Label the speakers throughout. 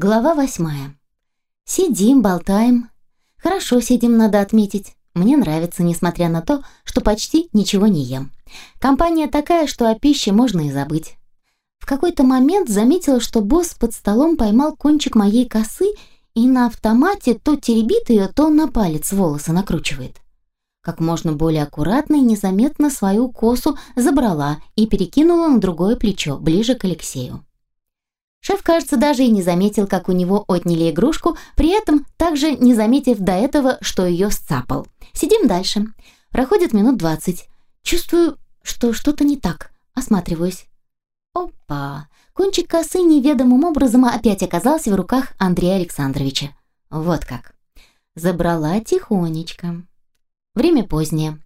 Speaker 1: Глава восьмая. Сидим, болтаем. Хорошо сидим, надо отметить. Мне нравится, несмотря на то, что почти ничего не ем. Компания такая, что о пище можно и забыть. В какой-то момент заметила, что босс под столом поймал кончик моей косы и на автомате то теребит ее, то на палец волосы накручивает. Как можно более аккуратно и незаметно свою косу забрала и перекинула на другое плечо, ближе к Алексею. Шеф, кажется, даже и не заметил, как у него отняли игрушку, при этом также не заметив до этого, что ее сцапал. Сидим дальше. Проходит минут двадцать. Чувствую, что что-то не так. Осматриваюсь. Опа! Кончик косы неведомым образом опять оказался в руках Андрея Александровича. Вот как. Забрала тихонечко. Время позднее.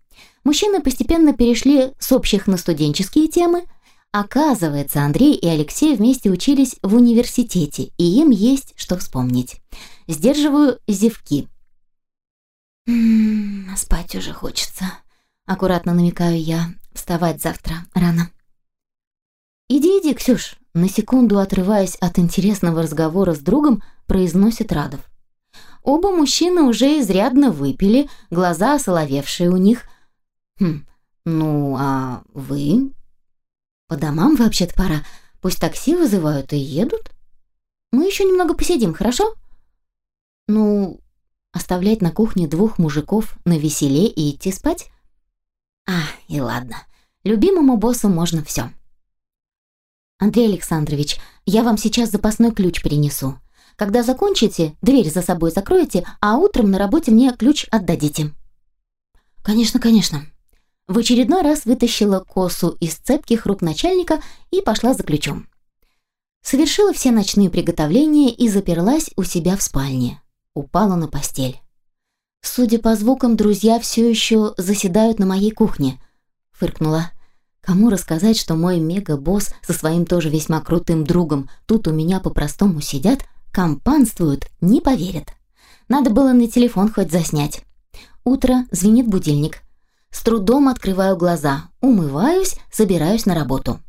Speaker 1: Мужчины постепенно перешли с общих на студенческие темы – Оказывается, Андрей и Алексей вместе учились в университете, и им есть что вспомнить. Сдерживаю зевки. «М -м, спать уже хочется», — аккуратно намекаю я. «Вставать завтра рано». «Иди, иди, Ксюш», — на секунду отрываясь от интересного разговора с другом, произносит Радов. Оба мужчины уже изрядно выпили, глаза осоловевшие у них. «Хм, ну, а вы?» По домам вообще-то пора. Пусть такси вызывают и едут. Мы еще немного посидим, хорошо? Ну, оставлять на кухне двух мужиков на веселе и идти спать? А, и ладно. Любимому боссу можно все. Андрей Александрович, я вам сейчас запасной ключ принесу. Когда закончите, дверь за собой закроете, а утром на работе мне ключ отдадите. Конечно, конечно в очередной раз вытащила косу из цепких рук начальника и пошла за ключом. Совершила все ночные приготовления и заперлась у себя в спальне. Упала на постель. Судя по звукам, друзья все еще заседают на моей кухне. Фыркнула. Кому рассказать, что мой мега-босс со своим тоже весьма крутым другом тут у меня по-простому сидят, компанствуют, не поверят. Надо было на телефон хоть заснять. Утро, звенит будильник. С трудом открываю глаза, умываюсь, собираюсь на работу.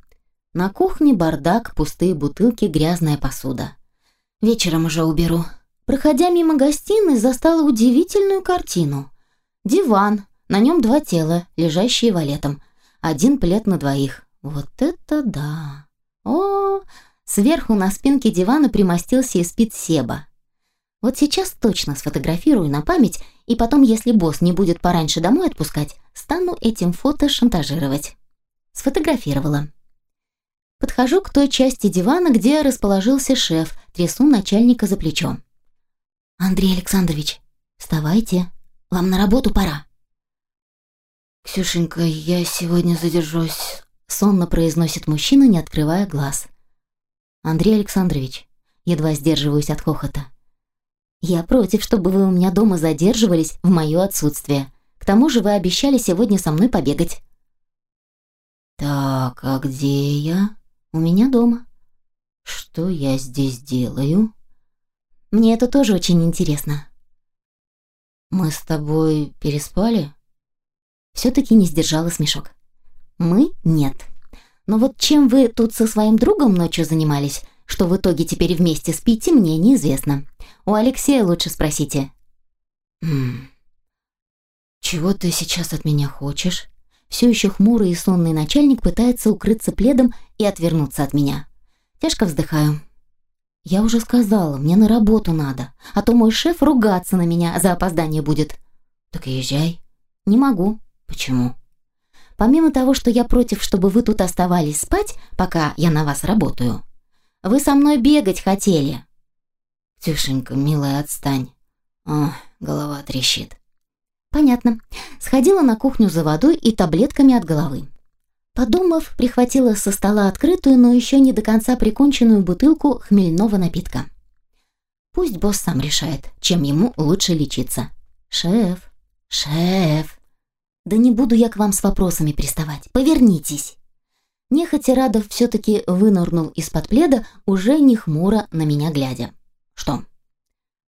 Speaker 1: На кухне бардак, пустые бутылки, грязная посуда. Вечером уже уберу. Проходя мимо гостиной, застала удивительную картину. Диван, на нем два тела, лежащие валетом. Один плед на двоих. Вот это да! О, сверху на спинке дивана примостился и спит Себа. Вот сейчас точно сфотографирую на память, и потом, если босс не будет пораньше домой отпускать, стану этим фото шантажировать. Сфотографировала. Подхожу к той части дивана, где расположился шеф, трясу начальника за плечо. «Андрей Александрович, вставайте, вам на работу пора». «Ксюшенька, я сегодня задержусь», — сонно произносит мужчина, не открывая глаз. «Андрей Александрович», едва сдерживаюсь от хохота. «Я против, чтобы вы у меня дома задерживались в мое отсутствие. К тому же вы обещали сегодня со мной побегать». «Так, а где я?» «У меня дома». «Что я здесь делаю?» «Мне это тоже очень интересно». «Мы с тобой переспали?» Все-таки не сдержала смешок. «Мы — нет. Но вот чем вы тут со своим другом ночью занимались, что в итоге теперь вместе спите, мне неизвестно. У Алексея лучше спросите». «Ммм, чего ты сейчас от меня хочешь?» Все еще хмурый и сонный начальник пытается укрыться пледом и отвернуться от меня. Тяжко вздыхаю. «Я уже сказала, мне на работу надо, а то мой шеф ругаться на меня за опоздание будет». «Так езжай». «Не могу». «Почему?» «Помимо того, что я против, чтобы вы тут оставались спать, пока я на вас работаю, вы со мной бегать хотели». «Тюшенька, милая, отстань. О, голова трещит». «Понятно. Сходила на кухню за водой и таблетками от головы». Подумав, прихватила со стола открытую, но еще не до конца приконченную бутылку хмельного напитка. Пусть босс сам решает, чем ему лучше лечиться. «Шеф, шеф, да не буду я к вам с вопросами приставать. Повернитесь!» Нехотя Радов все-таки вынырнул из-под пледа, уже не хмуро на меня глядя. «Что?»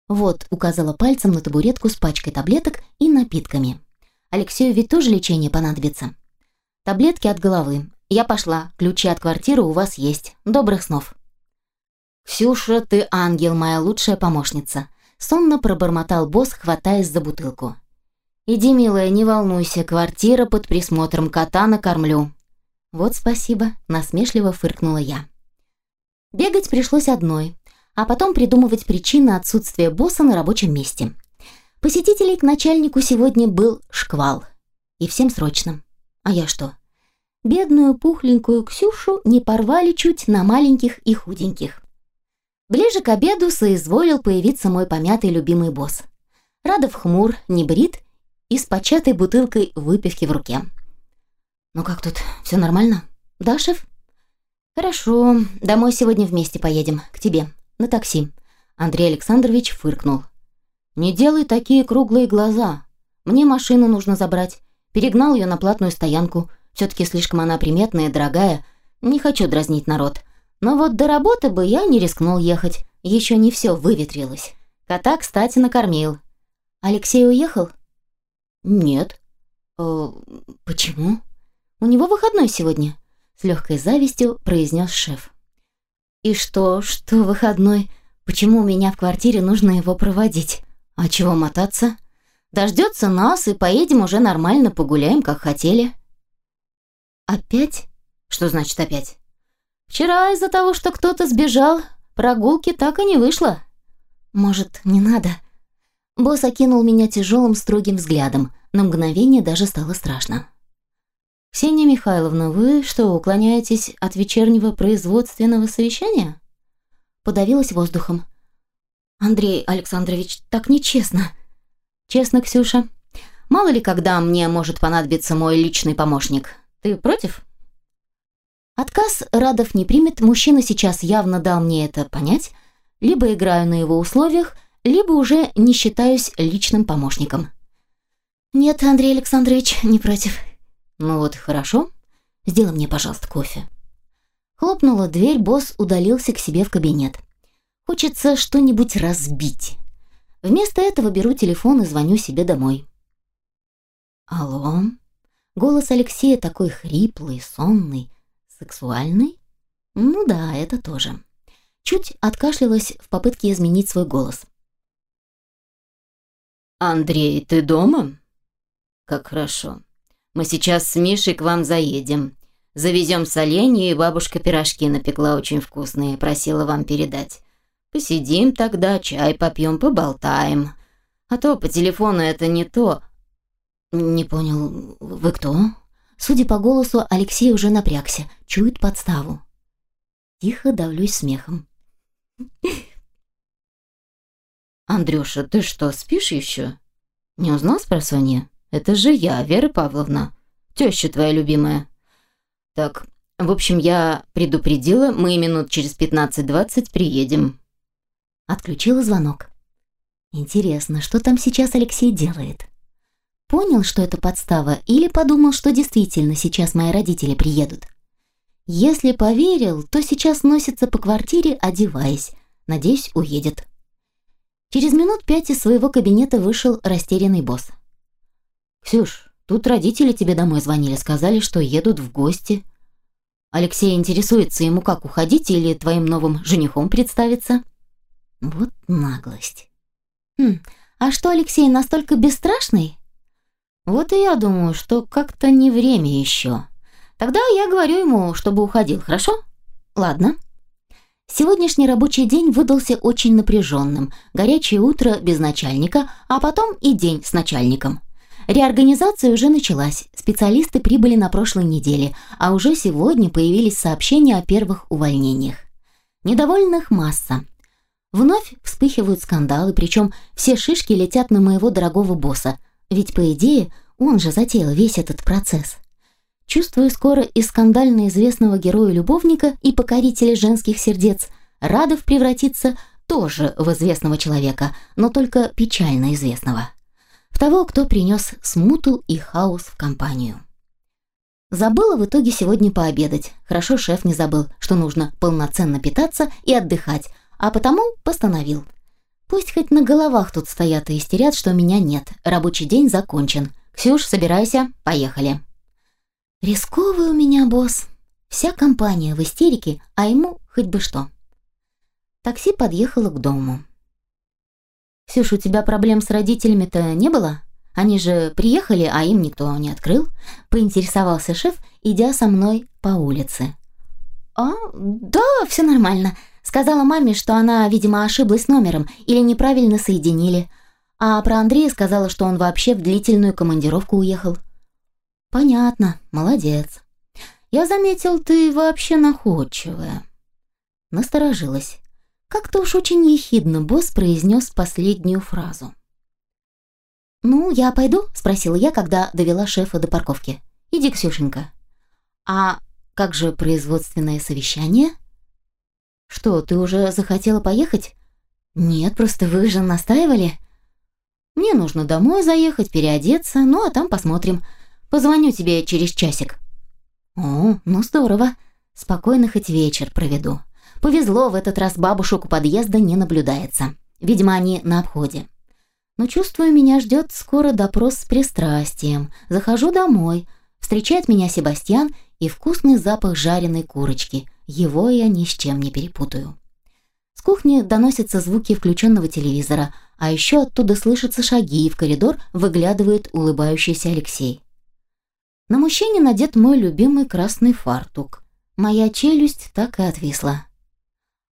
Speaker 1: «Вот», — указала пальцем на табуретку с пачкой таблеток и напитками. «Алексею ведь тоже лечение понадобится». «Таблетки от головы. Я пошла. Ключи от квартиры у вас есть. Добрых снов». «Ксюша, ты ангел, моя лучшая помощница», — сонно пробормотал босс, хватаясь за бутылку. «Иди, милая, не волнуйся, квартира под присмотром кота накормлю». «Вот спасибо», — насмешливо фыркнула я. Бегать пришлось одной, а потом придумывать причины отсутствия босса на рабочем месте. Посетителей к начальнику сегодня был шквал. И всем срочно. А я что? Бедную пухленькую Ксюшу не порвали чуть на маленьких и худеньких. Ближе к обеду соизволил появиться мой помятый любимый босс. Радов хмур, не брит и с початой бутылкой выпивки в руке. «Ну как тут, все нормально? Да, шеф?» «Хорошо, домой сегодня вместе поедем, к тебе, на такси». Андрей Александрович фыркнул. «Не делай такие круглые глаза. Мне машину нужно забрать. Перегнал ее на платную стоянку. Все-таки слишком она приметная дорогая. Не хочу дразнить народ. Но вот до работы бы я не рискнул ехать. Еще не все выветрилось. Кота, кстати, накормил. Алексей уехал? Нет. Э, почему? У него выходной сегодня. С легкой завистью произнес шеф. И что, что выходной? Почему у меня в квартире нужно его проводить? А чего мотаться? Дождется нас и поедем уже нормально погуляем, как хотели. Опять? Что значит опять? Вчера из-за того, что кто-то сбежал, прогулки так и не вышло. Может, не надо? Босс окинул меня тяжелым строгим взглядом. На мгновение даже стало страшно. «Ксения Михайловна, вы что, уклоняетесь от вечернего производственного совещания?» Подавилась воздухом. «Андрей Александрович, так нечестно». «Честно, Ксюша. Мало ли, когда мне может понадобиться мой личный помощник. Ты против?» Отказ Радов не примет, мужчина сейчас явно дал мне это понять. Либо играю на его условиях, либо уже не считаюсь личным помощником. «Нет, Андрей Александрович, не против». «Ну вот хорошо. Сделай мне, пожалуйста, кофе». Хлопнула дверь, босс удалился к себе в кабинет. Хочется что-нибудь разбить. Вместо этого беру телефон и звоню себе домой. «Алло?» Голос Алексея такой хриплый, сонный, Сексуальный? Ну да, это тоже. Чуть откашлялась в попытке изменить свой голос.
Speaker 2: «Андрей, ты дома?» «Как хорошо. Мы сейчас с Мишей к вам заедем. Завезем соленья, и бабушка пирожки напекла очень вкусные, просила вам передать. Посидим тогда, чай попьем, поболтаем. А то по телефону это не то».
Speaker 1: «Не понял, вы кто?» Судя по голосу, Алексей уже напрягся, чует подставу. Тихо давлюсь смехом.
Speaker 2: «Андрюша, ты что, спишь еще? Не узнал про Соню? Это же я, Вера Павловна, теща твоя любимая. Так, в общем, я предупредила, мы минут через 15-20 приедем».
Speaker 1: Отключила звонок. Интересно, что там сейчас Алексей делает? Понял, что это подстава, или подумал, что действительно сейчас мои родители приедут? Если поверил, то сейчас носится по квартире, одеваясь. Надеюсь, уедет. Через минут пять из своего кабинета вышел растерянный босс.
Speaker 2: «Ксюш, тут родители тебе домой звонили, сказали, что едут в гости. Алексей интересуется, ему как уходить или твоим новым женихом представиться?»
Speaker 1: Вот наглость. Хм, а что Алексей настолько бесстрашный? Вот и я думаю, что как-то не время еще. Тогда я говорю ему, чтобы уходил, хорошо? Ладно. Сегодняшний рабочий день выдался очень напряженным. Горячее утро без начальника, а потом и день с начальником. Реорганизация уже началась, специалисты прибыли на прошлой неделе, а уже сегодня появились сообщения о первых увольнениях. Недовольных масса. Вновь вспыхивают скандалы, причем все шишки летят на моего дорогого босса, ведь, по идее, он же затеял весь этот процесс. Чувствую скоро из скандально известного героя-любовника и покорителя женских сердец Радов превратится тоже в известного человека, но только печально известного. В того, кто принес смуту и хаос в компанию. Забыла в итоге сегодня пообедать. Хорошо шеф не забыл, что нужно полноценно питаться и отдыхать, а потому постановил – Пусть хоть на головах тут стоят и истерят, что меня нет. Рабочий день закончен. Ксюш, собирайся, поехали. Рисковый у меня босс. Вся компания в истерике, а ему хоть бы что. Такси подъехало к дому. «Ксюш, у тебя проблем с родителями-то не было? Они же приехали, а им никто не открыл?» – поинтересовался шеф, идя со мной по улице. «А, да, все нормально», – сказала маме, что она, видимо, ошиблась номером или неправильно соединили. А про Андрея сказала, что он вообще в длительную командировку уехал. «Понятно, молодец. Я заметил, ты вообще находчивая». Насторожилась. Как-то уж очень ехидно босс произнес последнюю фразу. «Ну, я пойду?» – спросила я, когда довела шефа до парковки. «Иди, Ксюшенька». «А как же производственное совещание?» «Что, ты уже захотела поехать?» «Нет, просто вы же настаивали». «Мне нужно домой заехать, переодеться, ну а там посмотрим. Позвоню тебе через часик». «О, ну здорово. Спокойно хоть вечер проведу». Повезло, в этот раз бабушек у подъезда не наблюдается. Видимо, они на обходе. Но чувствую, меня ждет скоро допрос с пристрастием. Захожу домой. Встречает меня Себастьян и вкусный запах жареной курочки. Его я ни с чем не перепутаю. С кухни доносятся звуки включенного телевизора, а еще оттуда слышатся шаги, и в коридор выглядывает улыбающийся Алексей. На мужчине надет мой любимый красный фартук. Моя челюсть так и отвисла.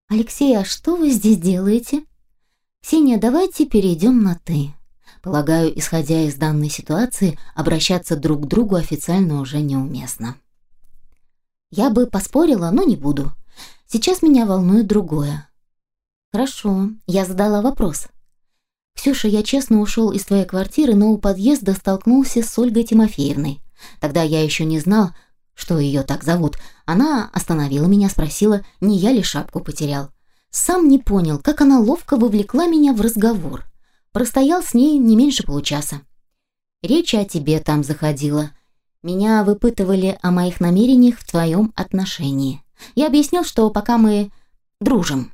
Speaker 1: «Алексей, а что вы здесь делаете?» «Ксения, давайте перейдем на «ты». Полагаю, исходя из данной ситуации, обращаться друг к другу официально уже неуместно. Я бы поспорила, но не буду. Сейчас меня волнует другое. Хорошо, я задала вопрос. Ксюша, я честно ушел из твоей квартиры, но у подъезда столкнулся с Ольгой Тимофеевной. Тогда я еще не знал, что ее так зовут, она остановила меня, спросила, не я ли шапку потерял. Сам не понял, как она ловко вовлекла меня в разговор. Простоял с ней не меньше получаса. Речь о тебе там заходила. Меня выпытывали о моих намерениях в твоем отношении. Я объяснил, что пока мы дружим.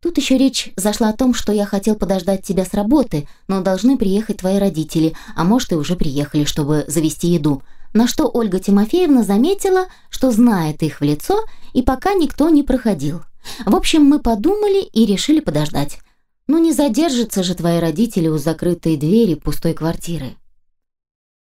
Speaker 1: Тут еще речь зашла о том, что я хотел подождать тебя с работы, но должны приехать твои родители, а может и уже приехали, чтобы завести еду на что Ольга Тимофеевна заметила, что знает их в лицо, и пока никто не проходил. В общем, мы подумали и решили подождать. Ну не задержатся же твои родители у закрытой двери пустой квартиры.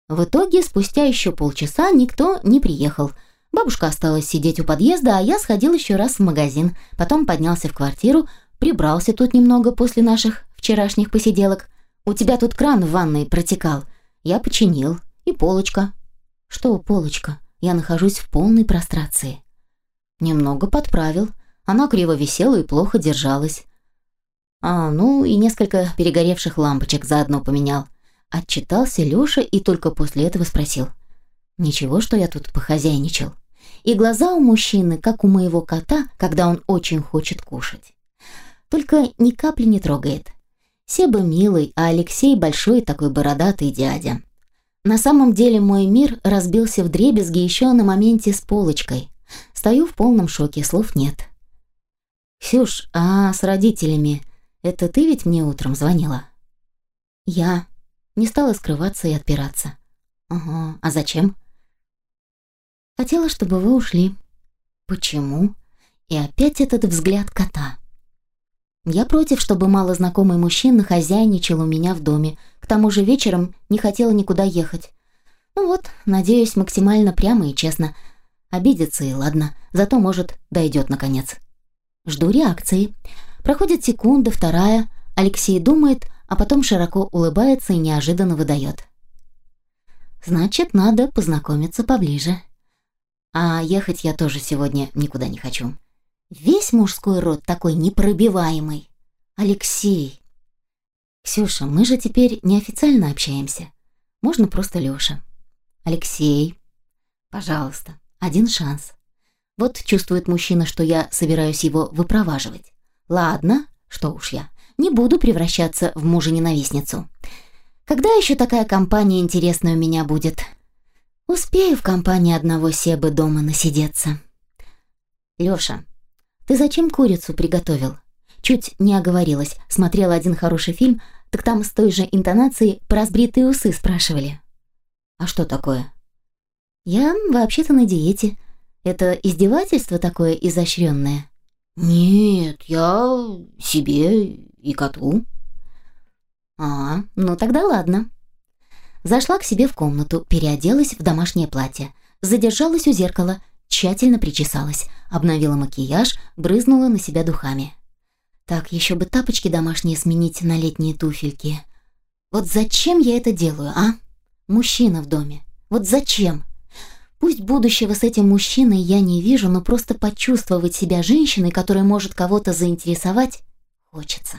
Speaker 1: В итоге, спустя еще полчаса никто не приехал. Бабушка осталась сидеть у подъезда, а я сходил еще раз в магазин, потом поднялся в квартиру, прибрался тут немного после наших вчерашних посиделок. У тебя тут кран в ванной протекал. Я починил. И полочка. Что, полочка? Я нахожусь в полной прострации. Немного подправил. Она криво висела и плохо держалась. А, ну и несколько перегоревших лампочек заодно поменял. Отчитался Лёша и только после этого спросил. Ничего, что я тут похозяйничал. И глаза у мужчины, как у моего кота, когда он очень хочет кушать. Только ни капли не трогает. Себа милый, а Алексей большой такой бородатый дядя. На самом деле мой мир разбился в дребезги еще на моменте с полочкой. Стою в полном шоке, слов нет. «Ксюш, а с родителями это ты ведь мне утром звонила?» «Я». Не стала скрываться и отпираться. «Ага, а зачем?» «Хотела, чтобы вы ушли». «Почему?» И опять этот взгляд кота. Я против, чтобы малознакомый мужчина хозяйничал у меня в доме. К тому же вечером не хотела никуда ехать. Ну вот, надеюсь, максимально прямо и честно. Обидится и ладно, зато, может, дойдет наконец. Жду реакции. Проходит секунда, вторая. Алексей думает, а потом широко улыбается и неожиданно выдает. Значит, надо познакомиться поближе. А ехать я тоже сегодня никуда не хочу. Весь мужской род такой непробиваемый. Алексей. Ксюша, мы же теперь неофициально общаемся. Можно просто Лёша. Алексей. Пожалуйста, один шанс. Вот чувствует мужчина, что я собираюсь его выпроваживать. Ладно, что уж я. Не буду превращаться в мужа-ненавистницу. Когда еще такая компания интересная у меня будет? Успею в компании одного Себы дома насидеться. Лёша, «Ты зачем курицу приготовил?» Чуть не оговорилась, смотрела один хороший фильм, так там с той же интонацией про разбритые усы спрашивали. «А что такое?» «Я вообще-то на диете. Это издевательство такое изощренное?»
Speaker 2: «Нет, я себе и коту».
Speaker 1: «А, ну тогда ладно». Зашла к себе в комнату, переоделась в домашнее платье, задержалась у зеркала, тщательно причесалась, обновила макияж, брызнула на себя духами. Так, еще бы тапочки домашние сменить на летние туфельки. Вот зачем я это делаю, а? Мужчина в доме. Вот зачем? Пусть будущего с этим мужчиной я не вижу, но просто почувствовать себя женщиной, которая может кого-то заинтересовать, хочется.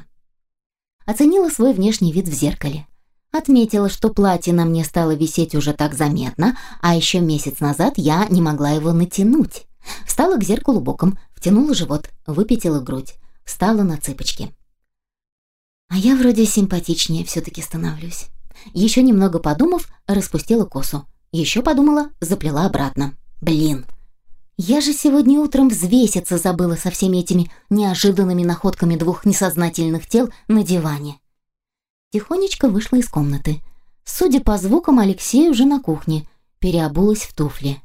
Speaker 1: Оценила свой внешний вид в зеркале. Отметила, что платье на мне стало висеть уже так заметно, а еще месяц назад я не могла его натянуть. Встала к зеркалу боком, втянула живот, выпятила грудь, встала на цыпочки. А я вроде симпатичнее все-таки становлюсь. Еще немного подумав, распустила косу. Еще подумала, заплела обратно. Блин. Я же сегодня утром взвеситься забыла со всеми этими неожиданными находками двух несознательных тел на диване. Тихонечко вышла из комнаты. Судя по звукам, Алексей уже на кухне, переобулась в туфли.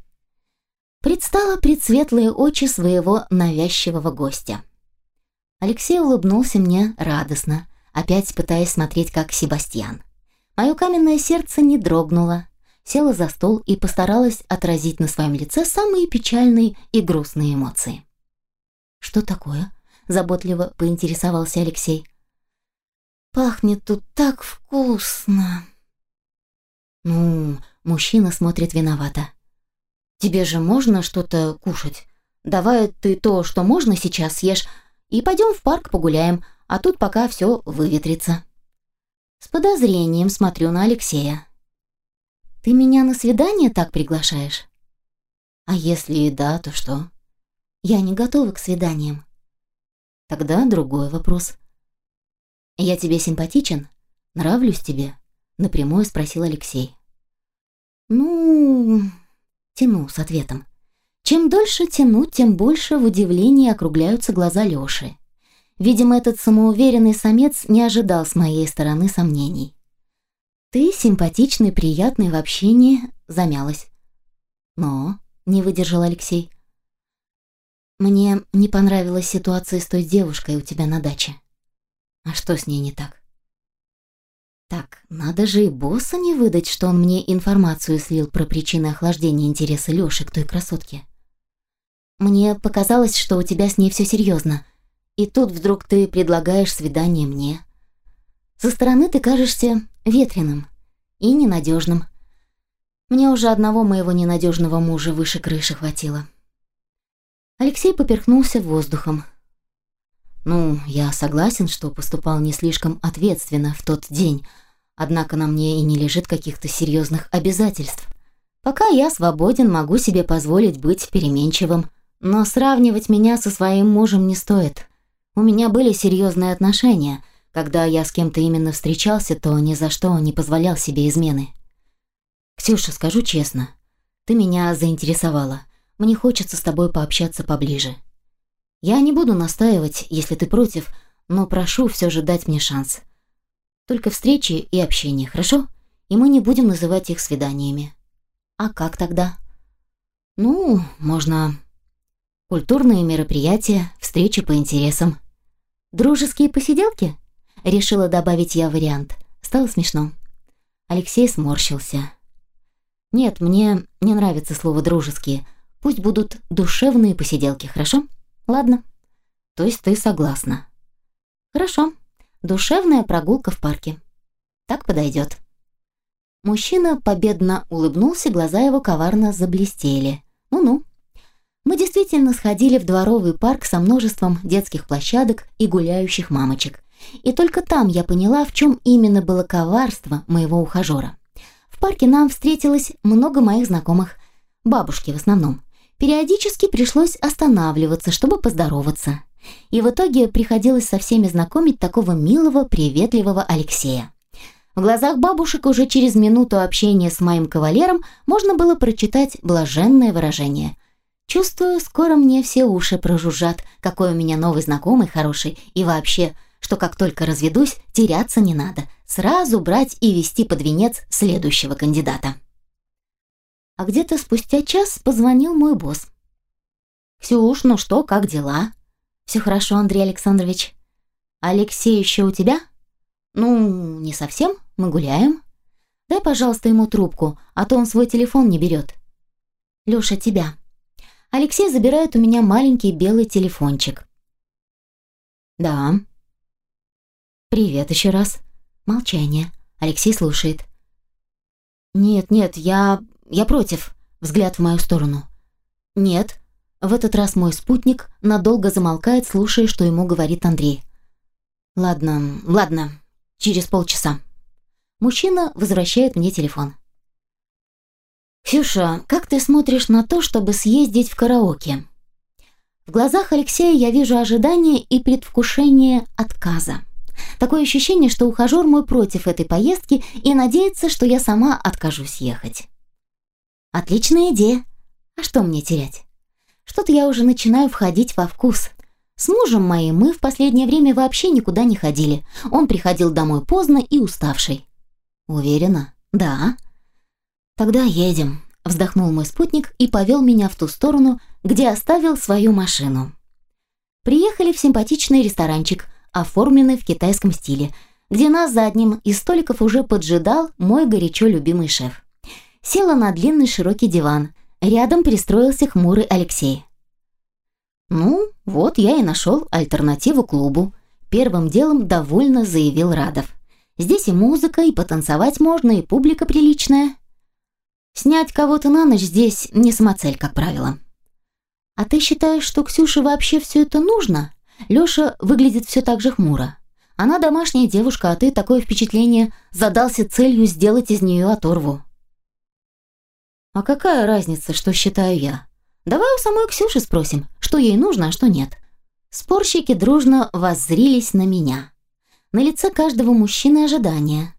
Speaker 1: Предстала пред светлые очи своего навязчивого гостя. Алексей улыбнулся мне радостно, опять пытаясь смотреть как Себастьян. Мое каменное сердце не дрогнуло. Села за стол и постаралась отразить на своем лице самые печальные и грустные эмоции. «Что такое?» – заботливо поинтересовался Алексей. Пахнет тут так вкусно. Ну, мужчина смотрит виновато. Тебе же можно что-то кушать? Давай ты то, что можно сейчас съешь, и пойдем в парк погуляем, а тут пока все выветрится. С подозрением смотрю на Алексея. Ты меня на свидание так приглашаешь? А если и да, то что? Я не готова к свиданиям. Тогда другой вопрос. «Я тебе симпатичен? Нравлюсь тебе?» — напрямую спросил Алексей. «Ну...» — тяну с ответом. Чем дольше тяну, тем больше в удивлении округляются глаза Лёши. Видимо, этот самоуверенный самец не ожидал с моей стороны сомнений. «Ты симпатичный, приятный в общении», — замялась. «Но...» — не выдержал Алексей. «Мне не понравилась ситуация с той девушкой у тебя на даче». А что с ней не так? Так, надо же и босса не выдать, что он мне информацию слил про причины охлаждения интереса Лёши к той красотке. Мне показалось, что у тебя с ней все серьезно, и тут вдруг ты предлагаешь свидание мне. Со стороны ты кажешься ветреным и ненадежным. Мне уже одного моего ненадежного мужа выше крыши хватило. Алексей поперхнулся воздухом, ну, я согласен, что поступал не слишком ответственно в тот день, однако на мне и не лежит каких-то серьезных обязательств. Пока я свободен, могу себе позволить быть переменчивым, но сравнивать меня со своим мужем не стоит. У меня были серьезные отношения. Когда я с кем-то именно встречался, то ни за что не позволял себе измены. Ксюша, скажу честно, ты меня заинтересовала. Мне хочется с тобой пообщаться поближе. Я не буду настаивать, если ты против, но прошу все же дать мне шанс. Только встречи и общение, хорошо? И мы не будем называть их свиданиями. А как тогда? Ну, можно культурные мероприятия, встречи по интересам. Дружеские посиделки? Решила добавить я вариант. Стало смешно. Алексей сморщился. Нет, мне не нравится слово «дружеские». Пусть будут душевные посиделки, хорошо? Ладно. То есть ты согласна? Хорошо. Душевная прогулка в парке. Так подойдет. Мужчина победно улыбнулся, глаза его коварно заблестели. Ну-ну. Мы действительно сходили в дворовый парк со множеством детских площадок и гуляющих мамочек. И только там я поняла, в чем именно было коварство моего ухажера. В парке нам встретилось много моих знакомых, бабушки в основном. Периодически пришлось останавливаться, чтобы поздороваться. И в итоге приходилось со всеми знакомить такого милого, приветливого Алексея. В глазах бабушек уже через минуту общения с моим кавалером можно было прочитать блаженное выражение. «Чувствую, скоро мне все уши прожужжат, какой у меня новый знакомый хороший, и вообще, что как только разведусь, теряться не надо, сразу брать и вести под венец следующего кандидата». А где-то спустя час позвонил мой босс. «Ксюш, ну что, как дела?» Все хорошо, Андрей Александрович. Алексей еще у тебя? Ну, не совсем, мы гуляем. Дай, пожалуйста, ему трубку, а то он свой телефон не берет. Леша, тебя. Алексей забирает у меня маленький белый телефончик. Да. Привет еще раз. Молчание. Алексей слушает. Нет, нет, я... я против. Взгляд в мою сторону. Нет. В этот раз мой спутник надолго замолкает, слушая, что ему говорит Андрей. Ладно, ладно. Через полчаса. Мужчина возвращает мне телефон. «Ксюша, как ты смотришь на то, чтобы съездить в караоке?» В глазах Алексея я вижу ожидание и предвкушение отказа. Такое ощущение, что ухажер мой против этой поездки и надеется, что я сама откажусь ехать. Отличная идея. А что мне терять? Что-то я уже начинаю входить во вкус. С мужем моим мы в последнее время вообще никуда не ходили. Он приходил домой поздно и уставший. Уверена? Да. Тогда едем, вздохнул мой спутник и повел меня в ту сторону, где оставил свою машину. Приехали в симпатичный ресторанчик, оформленный в китайском стиле, где нас за одним из столиков уже поджидал мой горячо любимый шеф. Села на длинный широкий диван. Рядом пристроился хмурый Алексей. «Ну, вот я и нашел альтернативу клубу», — первым делом довольно заявил Радов. Здесь и музыка, и потанцевать можно, и публика приличная. Снять кого-то на ночь здесь не самоцель, как правило. А ты считаешь, что Ксюше вообще все это нужно? Лёша выглядит все так же хмуро. Она домашняя девушка, а ты такое впечатление задался целью сделать из нее оторву. А какая разница, что считаю я? Давай у самой Ксюши спросим, что ей нужно, а что нет. Спорщики дружно воззрились на меня. На лице каждого мужчины ожидания.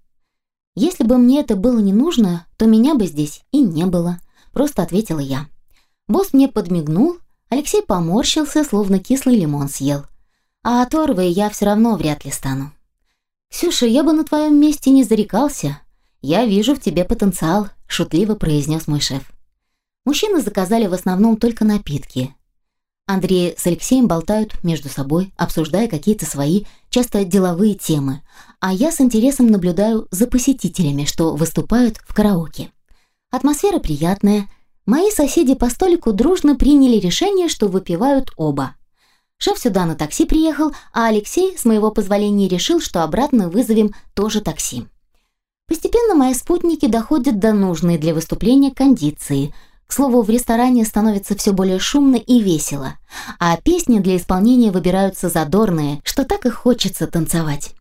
Speaker 1: Если бы мне это было не нужно, то меня бы здесь и не было, просто ответила я. Босс мне подмигнул, Алексей поморщился, словно кислый лимон съел. А оторвой я все равно вряд ли стану. «Ксюша, я бы на твоем месте не зарекался. Я вижу в тебе потенциал», — шутливо произнес мой шеф. Мужчины заказали в основном только напитки. Андрей с Алексеем болтают между собой, обсуждая какие-то свои, часто деловые темы, а я с интересом наблюдаю за посетителями, что выступают в караоке. Атмосфера приятная. Мои соседи по столику дружно приняли решение, что выпивают оба. Шеф сюда на такси приехал, а Алексей, с моего позволения, решил, что обратно вызовем тоже такси. Постепенно мои спутники доходят до нужной для выступления кондиции – к слову, в ресторане становится все более шумно и весело, а песни для исполнения выбираются задорные, что так и хочется танцевать.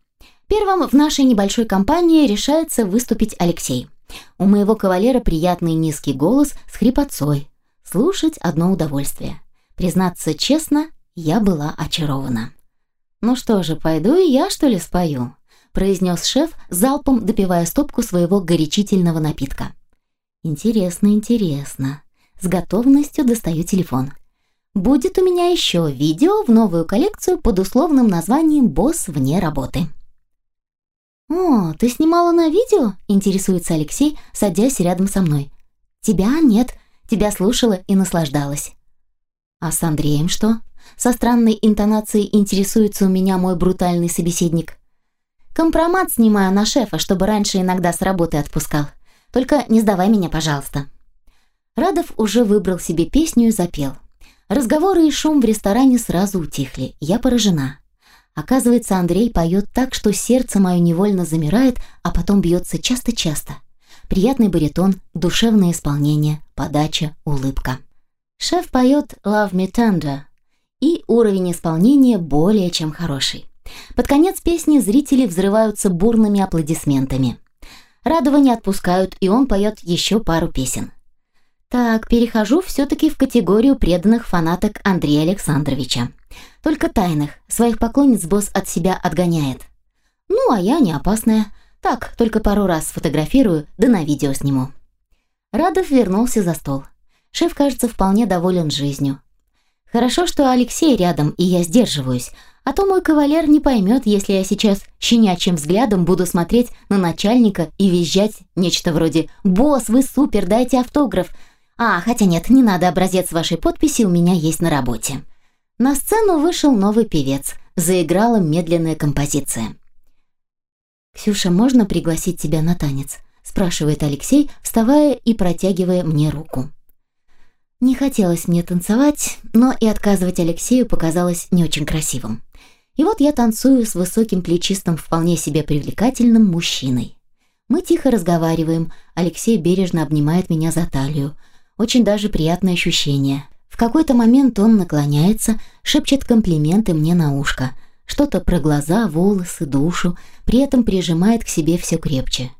Speaker 1: Первым в нашей небольшой компании решается выступить Алексей. У моего кавалера приятный низкий голос с хрипотцой. Слушать одно удовольствие. Признаться честно, я была очарована. «Ну что же, пойду и я, что ли, спою?» Произнес шеф, залпом допивая стопку своего горячительного напитка. Интересно, интересно. С готовностью достаю телефон. Будет у меня еще видео в новую коллекцию под условным названием «Босс вне работы». «О, ты снимала на видео?» – интересуется Алексей, садясь рядом со мной. «Тебя нет, тебя слушала и наслаждалась». «А с Андреем что?» Со странной интонацией интересуется у меня мой брутальный собеседник. «Компромат снимаю на шефа, чтобы раньше иногда с работы отпускал. Только не сдавай меня, пожалуйста». Радов уже выбрал себе песню и запел. Разговоры и шум в ресторане сразу утихли. Я поражена. Оказывается, Андрей поет так, что сердце мое невольно замирает, а потом бьется часто-часто. Приятный баритон, душевное исполнение, подача, улыбка. Шеф поет «Love Me Tender», и уровень исполнения более чем хороший. Под конец песни зрители взрываются бурными аплодисментами. Радова не отпускают, и он поет еще пару песен. Так, перехожу все-таки в категорию преданных фанаток Андрея Александровича. Только тайных, своих поклонниц босс от себя отгоняет. Ну, а я не опасная. Так, только пару раз сфотографирую, да на видео сниму. Радов вернулся за стол. Шеф, кажется, вполне доволен жизнью. Хорошо, что Алексей рядом, и я сдерживаюсь, а то мой кавалер не поймет, если я сейчас щенячьим взглядом буду смотреть на начальника и визжать нечто вроде «Босс, вы супер, дайте автограф!» А, хотя нет, не надо, образец вашей подписи у меня есть на работе. На сцену вышел новый певец. Заиграла медленная композиция. «Ксюша, можно пригласить тебя на танец?» спрашивает Алексей, вставая и протягивая мне руку. Не хотелось мне танцевать, но и отказывать Алексею показалось не очень красивым. И вот я танцую с высоким плечистым, вполне себе привлекательным мужчиной. Мы тихо разговариваем, Алексей бережно обнимает меня за талию. Очень даже приятное ощущение. В какой-то момент он наклоняется, шепчет комплименты мне на ушко. Что-то про глаза, волосы, душу, при этом прижимает к себе все крепче.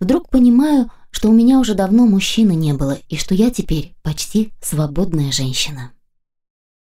Speaker 1: Вдруг понимаю, что у меня уже давно мужчины не было и что я теперь почти свободная женщина.